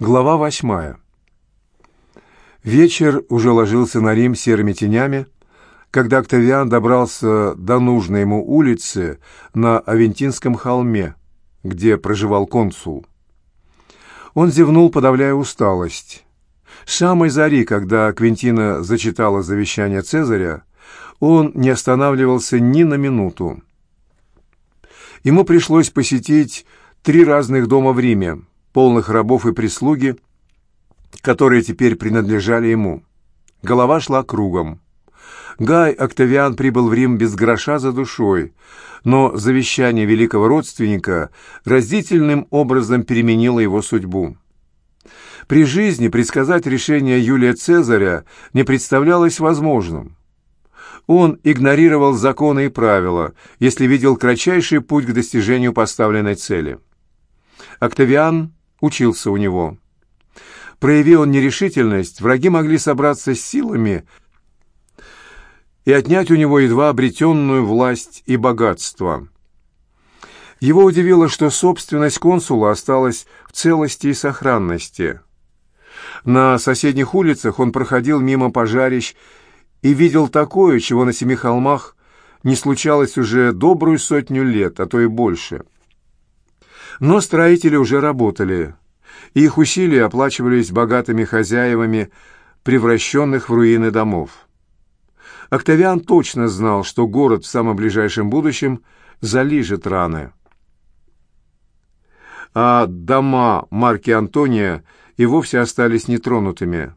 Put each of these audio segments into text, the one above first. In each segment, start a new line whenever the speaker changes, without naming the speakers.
Глава восьмая. Вечер уже ложился на Рим серыми тенями, когда Октавиан добрался до нужной ему улицы на Авентинском холме, где проживал консул. Он зевнул, подавляя усталость. С самой зари, когда Квинтина зачитала завещание Цезаря, он не останавливался ни на минуту. Ему пришлось посетить три разных дома в Риме, полных рабов и прислуги, которые теперь принадлежали ему. Голова шла кругом. Гай Октавиан прибыл в Рим без гроша за душой, но завещание великого родственника разительным образом переменило его судьбу. При жизни предсказать решение Юлия Цезаря не представлялось возможным. Он игнорировал законы и правила, если видел кратчайший путь к достижению поставленной цели. Октавиан учился у него. Прояви он нерешительность, враги могли собраться с силами и отнять у него едва обретенную власть и богатство. Его удивило, что собственность консула осталась в целости и сохранности. На соседних улицах он проходил мимо пожарищ и видел такое, чего на семи холмах не случалось уже добрую сотню лет, а то и больше – но строители уже работали, их усилия оплачивались богатыми хозяевами превращенных в руины домов. Октавиан точно знал, что город в самом ближайшем будущем залижет раны. А дома марки Антония и вовсе остались нетронутыми.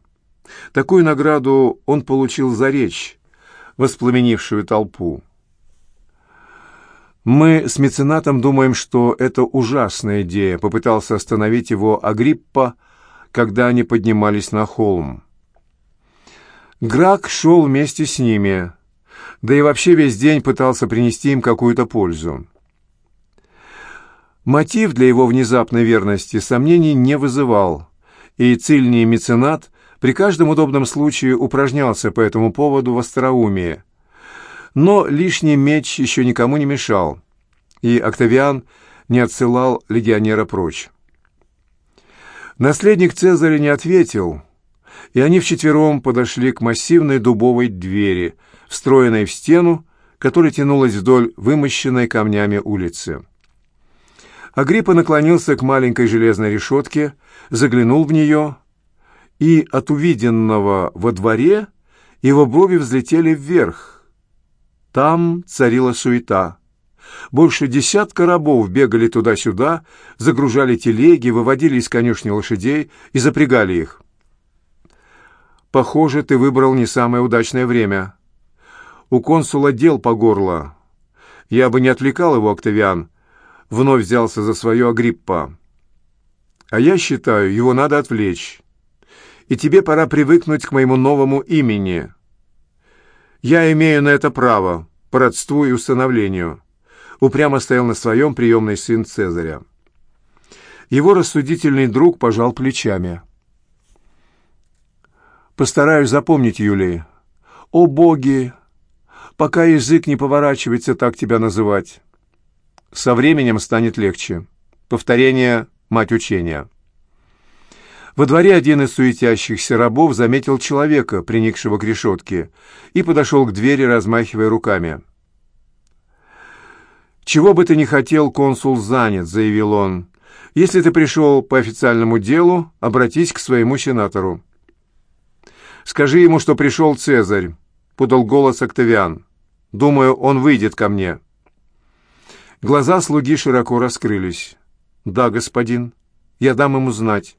Такую награду он получил за речь, воспламенившую толпу. «Мы с меценатом думаем, что это ужасная идея», — попытался остановить его Агриппа, когда они поднимались на холм. Грак шел вместе с ними, да и вообще весь день пытался принести им какую-то пользу. Мотив для его внезапной верности сомнений не вызывал, и цильний меценат при каждом удобном случае упражнялся по этому поводу в остроумии — но лишний меч еще никому не мешал, и Октавиан не отсылал легионера прочь. Наследник Цезаря не ответил, и они вчетвером подошли к массивной дубовой двери, встроенной в стену, которая тянулась вдоль вымощенной камнями улицы. Агриппа наклонился к маленькой железной решетке, заглянул в нее, и от увиденного во дворе его брови взлетели вверх — там царила суета. Больше десятка рабов бегали туда-сюда, загружали телеги, выводили из конюшни лошадей и запрягали их. «Похоже, ты выбрал не самое удачное время. У консула дел по горло. Я бы не отвлекал его, Октавиан», — вновь взялся за свое Агриппа. «А я считаю, его надо отвлечь. И тебе пора привыкнуть к моему новому имени». Я имею на это право, по родству и установлению. Упрямо стоял на своем приемный сын Цезаря. Его рассудительный друг пожал плечами. «Постараюсь запомнить, Юлий. О боги! Пока язык не поворачивается так тебя называть. Со временем станет легче. Повторение — мать учения». Во дворе один из суетящихся рабов заметил человека, приникшего к решетке, и подошел к двери, размахивая руками. «Чего бы ты ни хотел, консул занят», — заявил он. «Если ты пришел по официальному делу, обратись к своему сенатору». «Скажи ему, что пришел Цезарь», — подал голос Октавиан. «Думаю, он выйдет ко мне». Глаза слуги широко раскрылись. «Да, господин, я дам ему знать».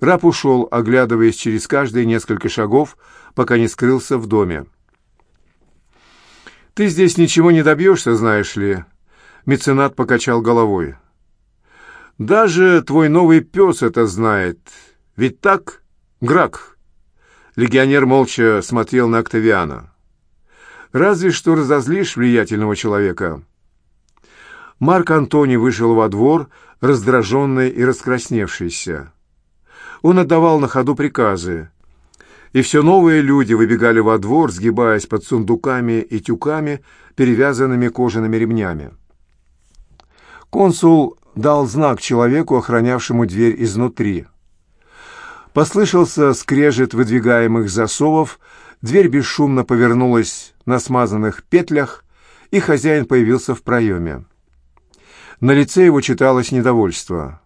Раб ушел, оглядываясь через каждые несколько шагов, пока не скрылся в доме. «Ты здесь ничего не добьешься, знаешь ли?» Меценат покачал головой. «Даже твой новый пес это знает. Ведь так, Грак?» Легионер молча смотрел на Октавиана. «Разве что разозлишь влиятельного человека». Марк Антоний вышел во двор, раздраженный и раскрасневшийся. Он отдавал на ходу приказы. И все новые люди выбегали во двор, сгибаясь под сундуками и тюками, перевязанными кожаными ремнями. Консул дал знак человеку, охранявшему дверь изнутри. Послышался скрежет выдвигаемых засовов, дверь бесшумно повернулась на смазанных петлях, и хозяин появился в проеме. На лице его читалось недовольство.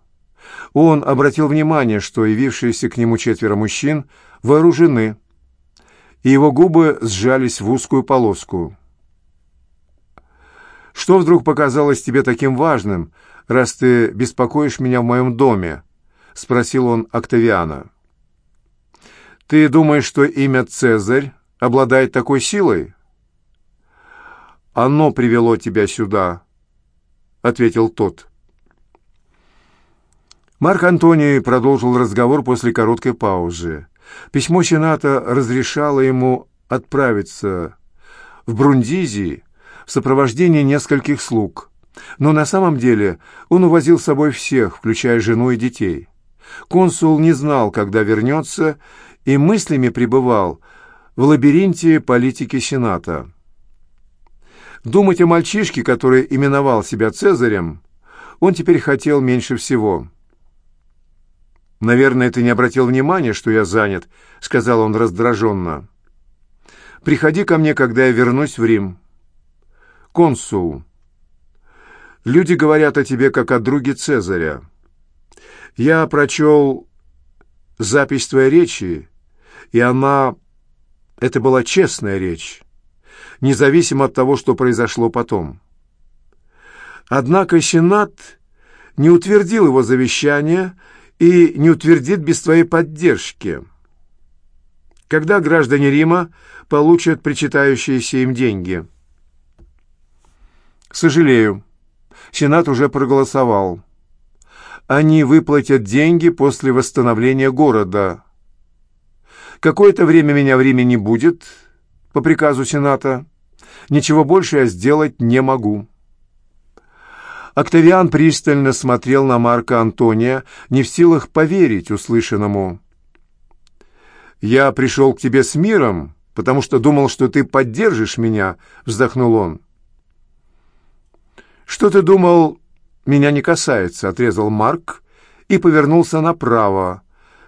Он обратил внимание, что явившиеся к нему четверо мужчин вооружены, и его губы сжались в узкую полоску. «Что вдруг показалось тебе таким важным, раз ты беспокоишь меня в моем доме?» — спросил он Октавиана. «Ты думаешь, что имя Цезарь обладает такой силой?» «Оно привело тебя сюда», — ответил тот. Марк Антоний продолжил разговор после короткой паузы. Письмо Сената разрешало ему отправиться в Брундизии в сопровождении нескольких слуг, но на самом деле он увозил с собой всех, включая жену и детей. Консул не знал, когда вернется, и мыслями пребывал в лабиринте политики Сената. Думать о мальчишке, который именовал себя Цезарем, он теперь хотел меньше всего. «Наверное, ты не обратил внимания, что я занят», — сказал он раздраженно. «Приходи ко мне, когда я вернусь в Рим». «Консул, люди говорят о тебе, как о друге Цезаря. Я прочел запись твоей речи, и она... Это была честная речь, независимо от того, что произошло потом. Однако Сенат не утвердил его завещание и не утвердит без твоей поддержки. Когда граждане Рима получат причитающиеся им деньги? Сожалею, Сенат уже проголосовал. Они выплатят деньги после восстановления города. Какое-то время меня в Риме не будет, по приказу Сената. Ничего больше я сделать не могу. Октавиан пристально смотрел на Марка Антония, не в силах поверить услышанному. «Я пришел к тебе с миром, потому что думал, что ты поддержишь меня», — вздохнул он. «Что ты думал, меня не касается», — отрезал Марк и повернулся направо,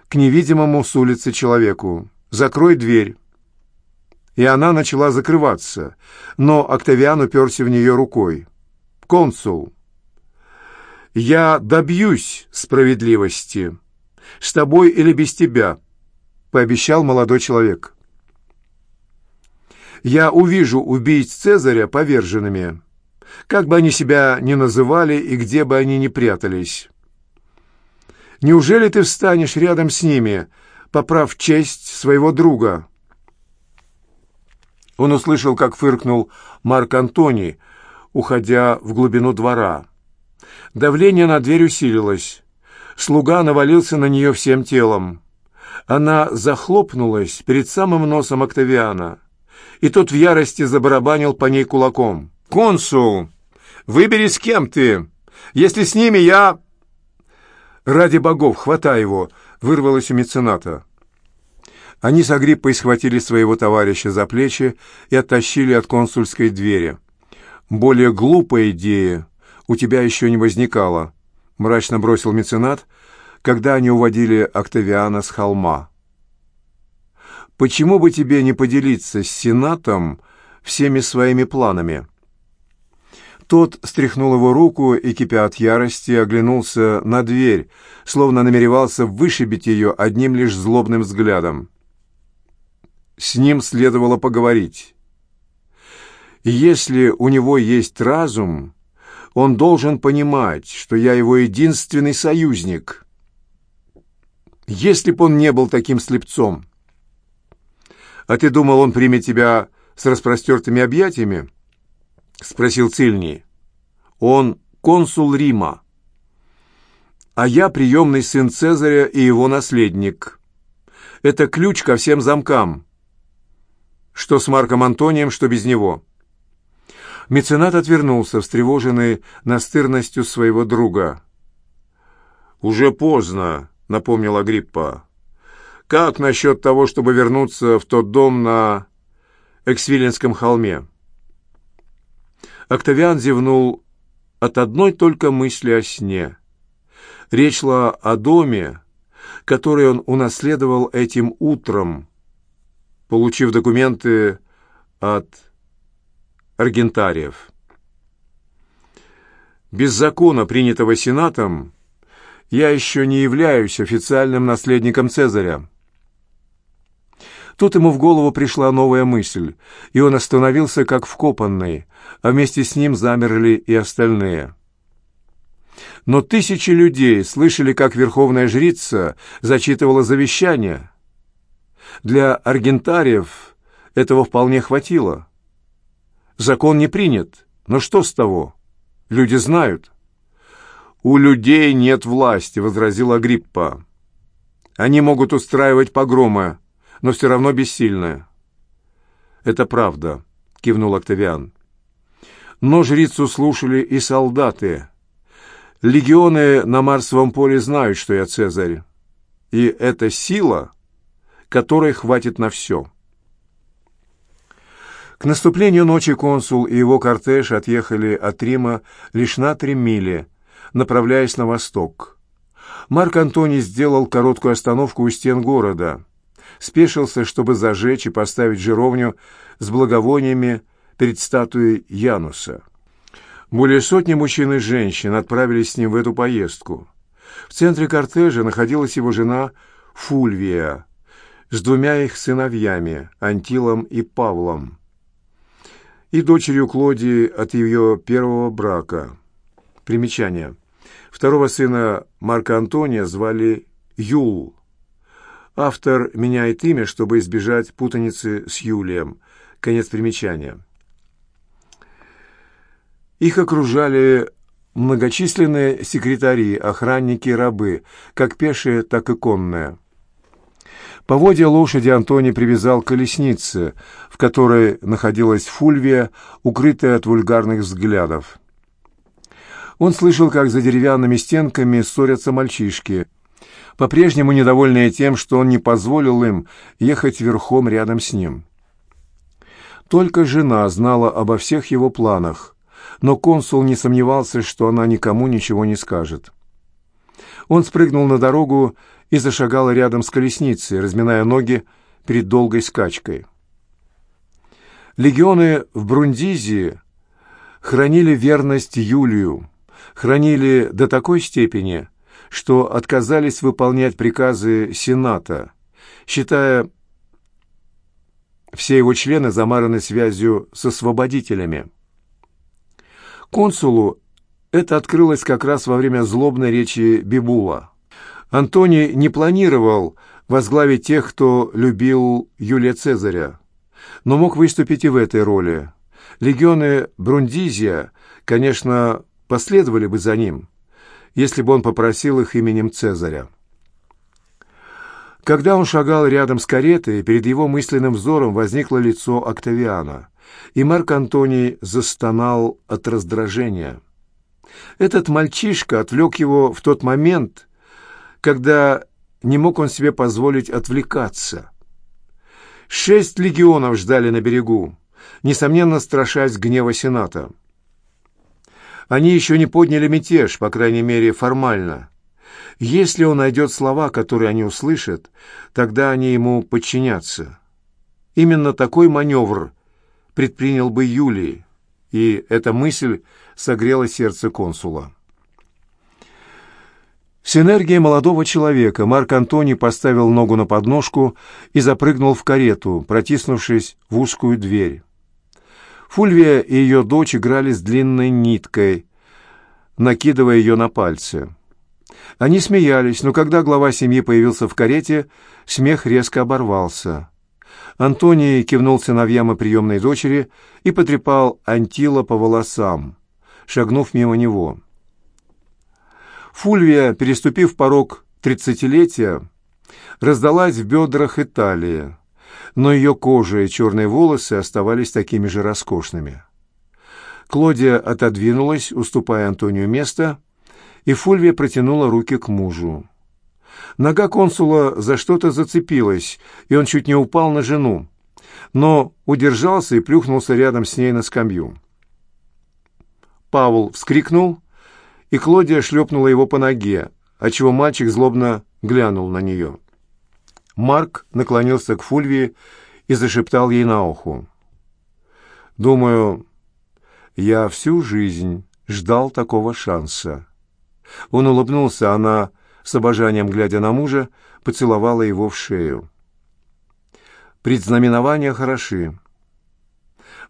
к невидимому с улицы человеку. «Закрой дверь». И она начала закрываться, но Октавиан уперся в нее рукой. «Консул, я добьюсь справедливости. С тобой или без тебя», — пообещал молодой человек. «Я увижу убийц Цезаря поверженными, как бы они себя ни называли и где бы они ни прятались. Неужели ты встанешь рядом с ними, поправ честь своего друга?» Он услышал, как фыркнул Марк Антоний, уходя в глубину двора. Давление на дверь усилилось. Слуга навалился на нее всем телом. Она захлопнулась перед самым носом Октавиана, и тот в ярости забарабанил по ней кулаком. «Консул, выбери, с кем ты. Если с ними, я...» «Ради богов, хватай его!» — вырвалось у мецената. Они с Агриппой схватили своего товарища за плечи и оттащили от консульской двери. Более глупая идея у тебя еще не возникало», — мрачно бросил меценат, когда они уводили Октавиана с холма. «Почему бы тебе не поделиться с Сенатом всеми своими планами?» Тот стряхнул его руку и, кипя от ярости, оглянулся на дверь, словно намеревался вышибить ее одним лишь злобным взглядом. С ним следовало поговорить. Если у него есть разум, он должен понимать, что я его единственный союзник. Если б он не был таким слепцом. А ты думал, он примет тебя с распростертыми объятиями? Спросил Цильний. Он консул Рима. А я приемный сын Цезаря и его наследник. Это ключ ко всем замкам. Что с Марком Антонием, что без него. Меценат отвернулся, встревоженный настырностью своего друга. «Уже поздно», — напомнила Гриппа. «Как насчет того, чтобы вернуться в тот дом на Эксвиленском холме?» Октавиан зевнул от одной только мысли о сне. Речь шла о доме, который он унаследовал этим утром, получив документы от аргентариев. Без закона, принятого Сенатом, я еще не являюсь официальным наследником Цезаря. Тут ему в голову пришла новая мысль, и он остановился как вкопанный, а вместе с ним замерли и остальные. Но тысячи людей слышали, как верховная жрица зачитывала завещание. Для аргентариев этого вполне хватило. Закон не принят, но что с того? Люди знают. «У людей нет власти», — возразила Агриппа. «Они могут устраивать погромы, но все равно бессильны». «Это правда», — кивнул Октавиан. Но жрицу слушали и солдаты. Легионы на Марсовом поле знают, что я Цезарь. И это сила, которой хватит на все. К наступлению ночи консул и его кортеж отъехали от Рима лишь на три мили, направляясь на восток. Марк Антоний сделал короткую остановку у стен города, спешился, чтобы зажечь и поставить жировню с благовониями перед статуей Януса. Более сотни мужчин и женщин отправились с ним в эту поездку. В центре кортежа находилась его жена Фульвия с двумя их сыновьями, Антилом и Павлом, и дочерью Клодии от ее первого брака. Примечание. Второго сына Марка Антония звали Юл. Автор меняет имя, чтобы избежать путаницы с Юлием. Конец примечания. Их окружали многочисленные секретари, охранники и рабы, как пешие, так и конные. Поводья лошади Антоний привязал к колеснице, в которой находилась Фульвия, укрытая от вульгарных взглядов. Он слышал, как за деревянными стенками ссорятся мальчишки, по-прежнему недовольные тем, что он не позволил им ехать верхом рядом с ним. Только жена знала обо всех его планах, но консул не сомневался, что она никому ничего не скажет. Он спрыгнул на дорогу и зашагал рядом с колесницей, разминая ноги перед долгой скачкой. Легионы в Брундизии хранили верность Юлию, хранили до такой степени, что отказались выполнять приказы Сената, считая все его члены замараны связью с освободителями. Консулу это открылось как раз во время злобной речи Бибула. Антоний не планировал возглавить тех, кто любил Юлия Цезаря, но мог выступить и в этой роли. Легионы Брундизия, конечно, последовали бы за ним, если бы он попросил их именем Цезаря. Когда он шагал рядом с каретой, перед его мысленным взором возникло лицо Октавиана и Марк Антоний застонал от раздражения. Этот мальчишка отвлек его в тот момент, когда не мог он себе позволить отвлекаться. Шесть легионов ждали на берегу, несомненно, страшась гнева Сената. Они еще не подняли мятеж, по крайней мере, формально. Если он найдет слова, которые они услышат, тогда они ему подчинятся. Именно такой маневр предпринял бы Юлий, и эта мысль согрела сердце консула. С энергией молодого человека Марк Антоний поставил ногу на подножку и запрыгнул в карету, протиснувшись в узкую дверь. Фульвия и ее дочь играли с длинной ниткой, накидывая ее на пальцы. Они смеялись, но когда глава семьи появился в карете, смех резко оборвался. Антоний кивнул сыновьям и приемной дочери и потрепал Антила по волосам, шагнув мимо него. Фульвия, переступив порог тридцатилетия, раздалась в бедрах Италии, но ее кожа и черные волосы оставались такими же роскошными. Клодия отодвинулась, уступая Антонию место, и Фульвия протянула руки к мужу. Нога консула за что-то зацепилась, и он чуть не упал на жену, но удержался и плюхнулся рядом с ней на скамью. Павел вскрикнул, и Клодия шлепнула его по ноге, отчего мальчик злобно глянул на нее. Марк наклонился к Фульвии и зашептал ей на ухо. «Думаю, я всю жизнь ждал такого шанса». Он улыбнулся, она, с обожанием глядя на мужа, поцеловала его в шею. «Предзнаменования хороши.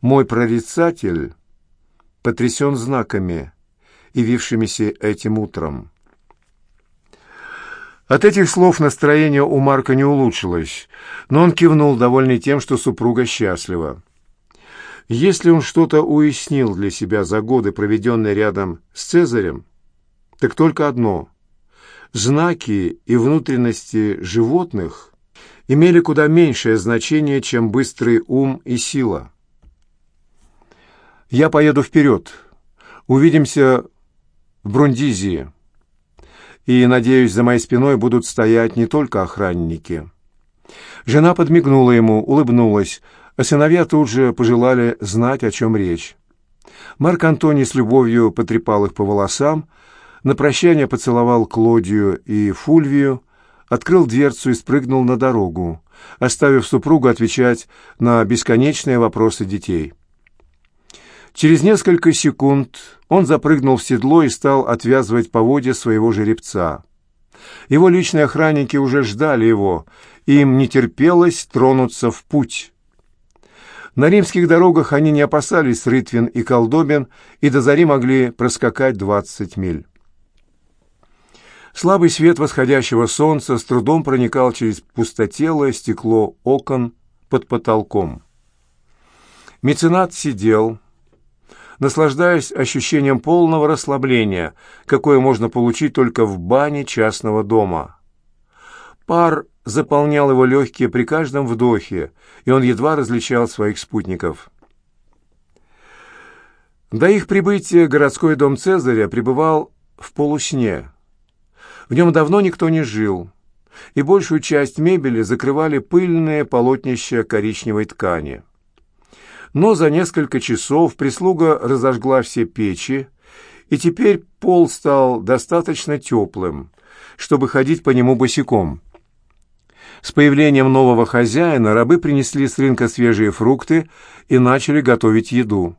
Мой прорицатель потрясен знаками, явившимися этим утром». От этих слов настроение у Марка не улучшилось, но он кивнул, довольный тем, что супруга счастлива. Если он что-то уяснил для себя за годы, проведенные рядом с Цезарем, так только одно. Знаки и внутренности животных имели куда меньшее значение, чем быстрый ум и сила. «Я поеду вперед. Увидимся в Брундизии» и, надеюсь, за моей спиной будут стоять не только охранники. Жена подмигнула ему, улыбнулась, а сыновья тут же пожелали знать, о чем речь. Марк Антоний с любовью потрепал их по волосам, на прощание поцеловал Клодию и Фульвию, открыл дверцу и спрыгнул на дорогу, оставив супругу отвечать на бесконечные вопросы детей. Через несколько секунд он запрыгнул в седло и стал отвязывать поводья своего жеребца. Его личные охранники уже ждали его, и им не терпелось тронуться в путь. На римских дорогах они не опасались рытвин и колдобин, и до зари могли проскакать двадцать миль. Слабый свет восходящего солнца с трудом проникал через пустотелое стекло окон под потолком. Меценат сидел, наслаждаясь ощущением полного расслабления, какое можно получить только в бане частного дома. Пар заполнял его легкие при каждом вдохе, и он едва различал своих спутников. До их прибытия городской дом Цезаря пребывал в полусне. В нем давно никто не жил, и большую часть мебели закрывали пыльные полотнища коричневой ткани. Но за несколько часов прислуга разожгла все печи, и теперь пол стал достаточно теплым, чтобы ходить по нему босиком. С появлением нового хозяина рабы принесли с рынка свежие фрукты и начали готовить еду.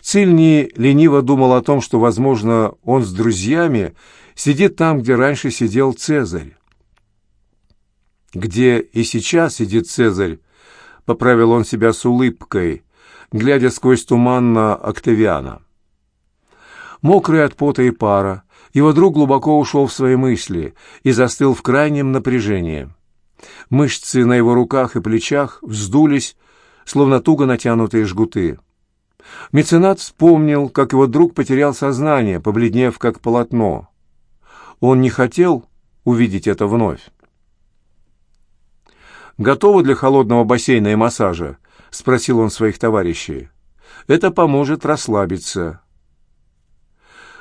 Цильни лениво думал о том, что, возможно, он с друзьями сидит там, где раньше сидел Цезарь. «Где и сейчас сидит Цезарь?» — поправил он себя с улыбкой, глядя сквозь туман на Октавиана. Мокрый от пота и пара, его друг глубоко ушел в свои мысли и застыл в крайнем напряжении. Мышцы на его руках и плечах вздулись, словно туго натянутые жгуты. Меценат вспомнил, как его друг потерял сознание, побледнев как полотно. Он не хотел увидеть это вновь. «Готовы для холодного бассейна и массажа?» — спросил он своих товарищей. «Это поможет расслабиться».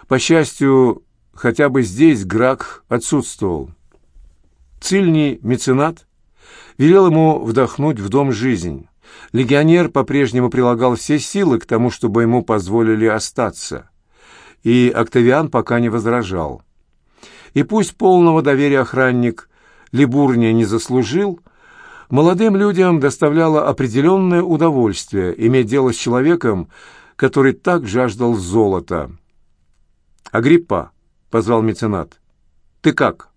По счастью, хотя бы здесь Грак отсутствовал. Цильний меценат велел ему вдохнуть в дом жизнь. Легионер по-прежнему прилагал все силы к тому, чтобы ему позволили остаться. И Октавиан пока не возражал. И пусть полного доверия охранник Либурния не заслужил, Молодым людям доставляло определенное удовольствие иметь дело с человеком, который так жаждал золота. «Агриппа», — позвал меценат, — «ты как?»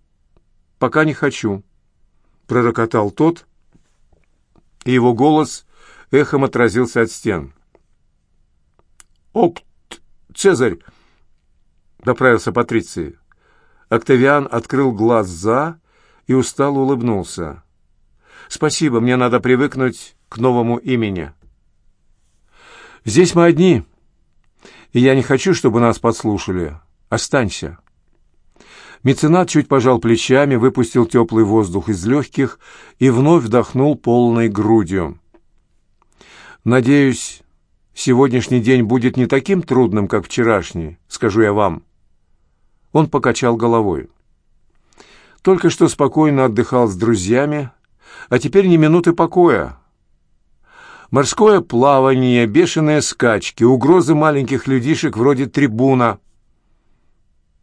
«Пока не хочу», — пророкотал тот, и его голос эхом отразился от стен. «Окт, Цезарь!» — доправился Патриций. Октавиан открыл глаза и устало улыбнулся. «Спасибо, мне надо привыкнуть к новому имени». «Здесь мы одни, и я не хочу, чтобы нас подслушали. Останься». Меценат чуть пожал плечами, выпустил теплый воздух из легких и вновь вдохнул полной грудью. «Надеюсь, сегодняшний день будет не таким трудным, как вчерашний, скажу я вам». Он покачал головой. Только что спокойно отдыхал с друзьями, а теперь ни минуты покоя. Морское плавание, бешеные скачки, угрозы маленьких людишек вроде трибуна.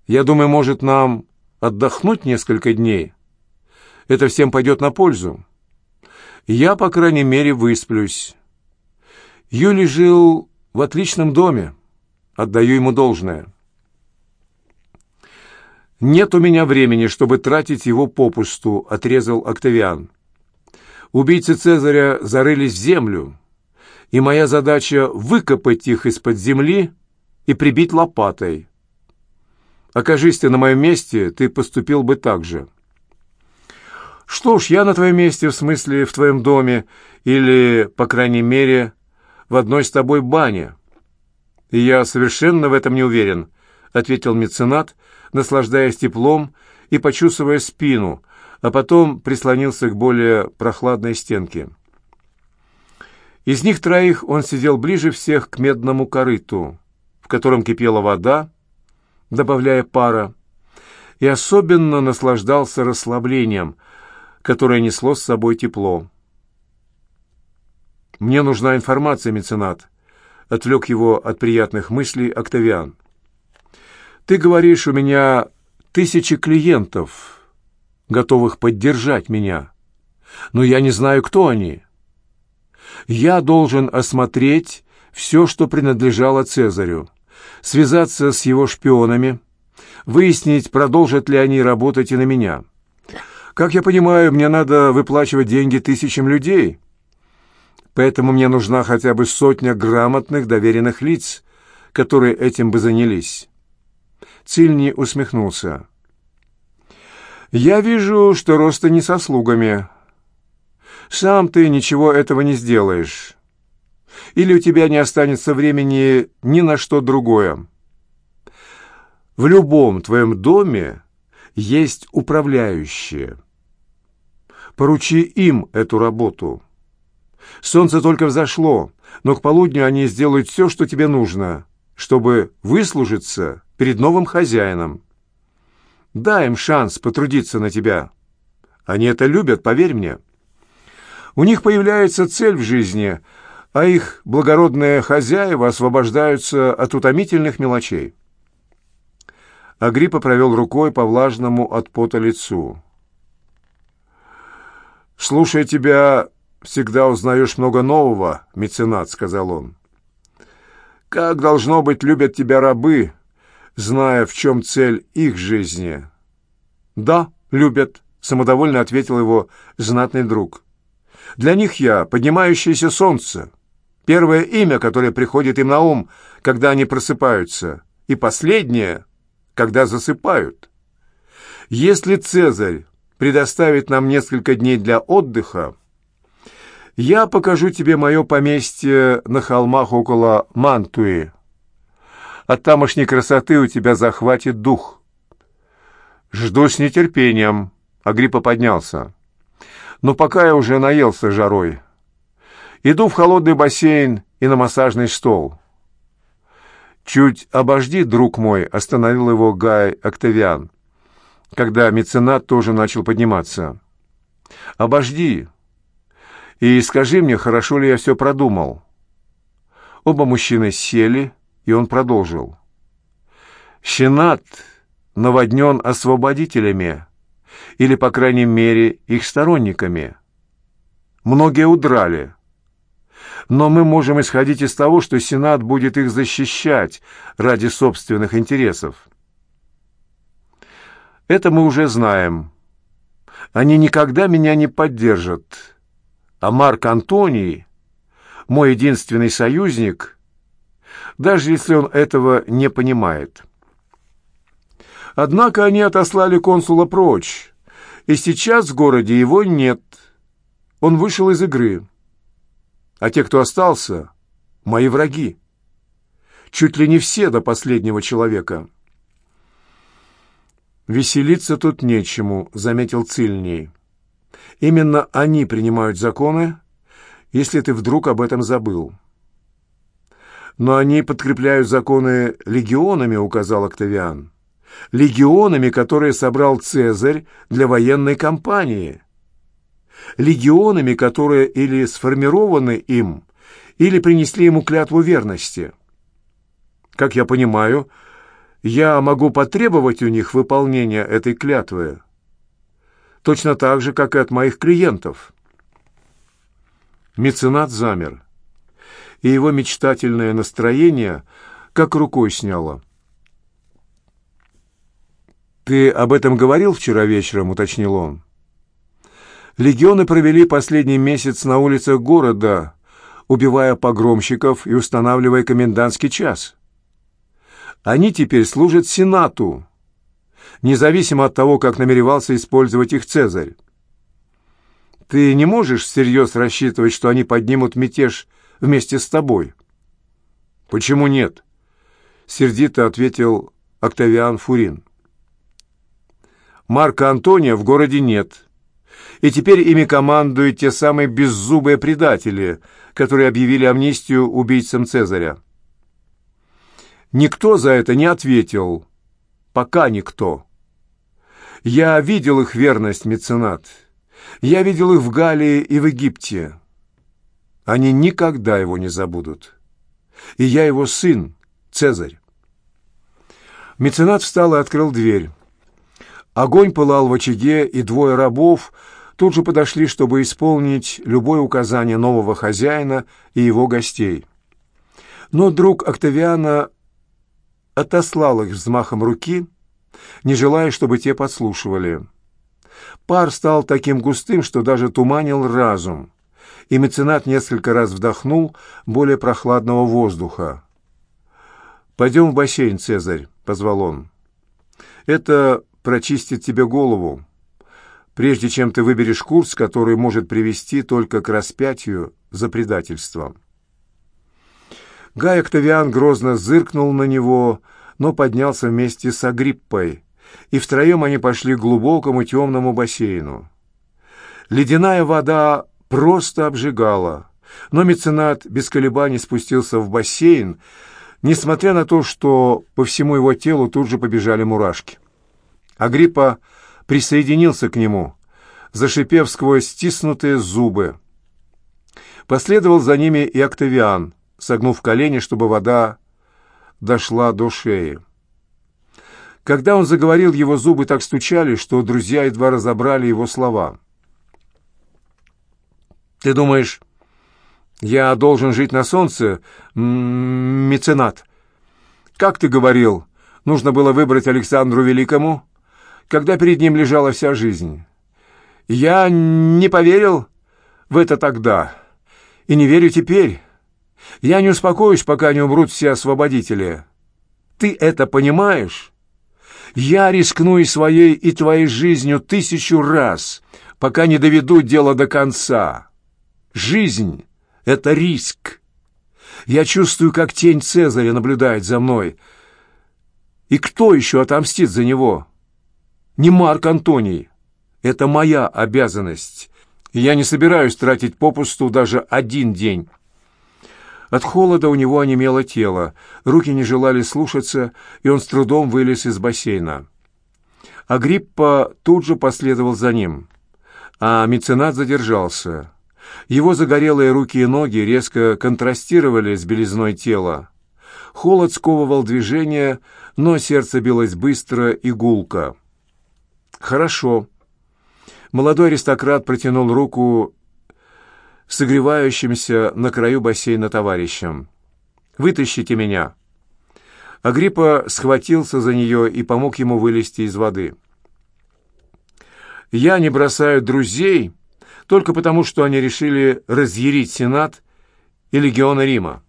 Я думаю, может, нам отдохнуть несколько дней? это всем пойдет на пользу. Я, по крайней мере, высплюсь. Юлий жил в отличном доме. Отдаю ему должное. «Нет у меня времени, чтобы тратить его попусту», — отрезал Октавиан. «Убийцы Цезаря зарылись в землю, и моя задача — выкопать их из-под земли и прибить лопатой. Окажись ты на моем месте, ты поступил бы так же». «Что ж, я на твоем месте, в смысле, в твоем доме, или, по крайней мере, в одной с тобой бане». «И я совершенно в этом не уверен», — ответил меценат, наслаждаясь теплом и почувствуя спину, а потом прислонился к более прохладной стенке. Из них троих он сидел ближе всех к медному корыту, в котором кипела вода, добавляя пара, и особенно наслаждался расслаблением, которое несло с собой тепло. «Мне нужна информация, меценат», — отвлек его от приятных мыслей Октавиан. «Ты говоришь, у меня тысячи клиентов, готовых поддержать меня, но я не знаю, кто они. Я должен осмотреть все, что принадлежало Цезарю, связаться с его шпионами, выяснить, продолжат ли они работать и на меня. Как я понимаю, мне надо выплачивать деньги тысячам людей» поэтому мне нужна хотя бы сотня грамотных доверенных лиц, которые этим бы занялись. Цильни усмехнулся. «Я вижу, что роста не со слугами. Сам ты ничего этого не сделаешь. Или у тебя не останется времени ни на что другое. В любом твоем доме есть управляющие. Поручи им эту работу». Солнце только взошло, но к полудню они сделают все, что тебе нужно, чтобы выслужиться перед новым хозяином. Дай им шанс потрудиться на тебя. Они это любят, поверь мне. У них появляется цель в жизни, а их благородные хозяева освобождаются от утомительных мелочей. Агриппа провел рукой по влажному от пота лицу. «Слушая тебя, всегда узнаешь много нового, меценат», — сказал он. «Как, должно быть, любят тебя рабы, зная, в чем цель их жизни». «Да, любят», — самодовольно ответил его знатный друг. «Для них я поднимающееся солнце, первое имя, которое приходит им на ум, когда они просыпаются, и последнее, когда засыпают. Если Цезарь предоставит нам несколько дней для отдыха, я покажу тебе мое поместье на холмах около Мантуи. От тамошней красоты у тебя захватит дух. Жду с нетерпением. Агриппа поднялся. Но пока я уже наелся жарой. Иду в холодный бассейн и на массажный стол. «Чуть обожди, друг мой», — остановил его Гай Октавиан, когда меценат тоже начал подниматься. «Обожди, и скажи мне, хорошо ли я все продумал». Оба мужчины сели, и он продолжил. «Щенат наводнен освободителями, или, по крайней мере, их сторонниками. Многие удрали. Но мы можем исходить из того, что Сенат будет их защищать ради собственных интересов. Это мы уже знаем. Они никогда меня не поддержат» А Марк Антоний, мой единственный союзник, даже если он этого не понимает. Однако они отослали консула прочь, и сейчас в городе его нет. Он вышел из игры. А те, кто остался, мои враги. Чуть ли не все до последнего человека. «Веселиться тут нечему», — заметил Цильний. Именно они принимают законы, если ты вдруг об этом забыл. Но они подкрепляют законы легионами, указал Октавиан. Легионами, которые собрал Цезарь для военной кампании. Легионами, которые или сформированы им, или принесли ему клятву верности. Как я понимаю, я могу потребовать у них выполнения этой клятвы. точно так же, как и от моих клиентов. Меценат замер, и его мечтательное настроение как рукой сняло. «Ты об этом говорил вчера вечером?» — уточнил он. «Легионы провели последний месяц на улицах города, убивая погромщиков и устанавливая комендантский час. Они теперь служат Сенату, независимо от того, как намеревался использовать их Цезарь. Ты не можешь всерьез рассчитывать, что они поднимут мятеж вместе с тобой?» «Почему нет?» — сердито ответил Октавиан Фурин. Марка Антония в городе нет. И теперь ими командуют те самые беззубые предатели, которые объявили амнистию убийцам Цезаря. Никто за это не ответил. Пока никто. Я видел их верность, меценат. Я видел их в Галлии и в Египте. Они никогда его не забудут. И я его сын, Цезарь. Меценат встал и открыл дверь. Огонь пылал в очаге, и двое рабов тут же подошли, чтобы исполнить любое указание нового хозяина и его гостей. Но друг Октавиана отослал их взмахом руки, не желая, чтобы те подслушивали. Пар стал таким густым, что даже туманил разум, и меценат несколько раз вдохнул более прохладного воздуха. «Пойдем в бассейн, Цезарь», — позвал он. «Это прочистит тебе голову, прежде чем ты выберешь курс, который может привести только к распятию за предательство. Гай Октавиан грозно зыркнул на него, но поднялся вместе с Агриппой, и втроем они пошли к глубокому темному бассейну. Ледяная вода просто обжигала, но меценат без колебаний спустился в бассейн, несмотря на то, что по всему его телу тут же побежали мурашки. Агриппа присоединился к нему, зашипев сквозь стиснутые зубы. Последовал за ними и Октавиан, согнув колени, чтобы вода дошла до шеи. Когда он заговорил, его зубы так стучали, что друзья едва разобрали его слова. «Ты думаешь, я должен жить на солнце, меценат? Как ты говорил, нужно было выбрать Александру Великому?» когда перед ним лежала вся жизнь. Я не поверил в это тогда и не верю теперь. Я не успокоюсь, пока не умрут все освободители. Ты это понимаешь? Я рискну и своей, и твоей жизнью тысячу раз, пока не доведу дело до конца. Жизнь — это риск. Я чувствую, как тень Цезаря наблюдает за мной. И кто еще отомстит за него?» не Марк Антоний. Это моя обязанность, и я не собираюсь тратить попусту даже один день». От холода у него онемело тело, руки не желали слушаться, и он с трудом вылез из бассейна. Агриппа тут же последовал за ним, а меценат задержался. Его загорелые руки и ноги резко контрастировали с белизной тела. Холод сковывал движение, но сердце билось быстро и гулко. «Хорошо». Молодой аристократ протянул руку согревающимся на краю бассейна товарищам. «Вытащите меня». Агриппа схватился за нее и помог ему вылезти из воды. «Я не бросаю друзей только потому, что они решили разъярить Сенат и легионы Рима.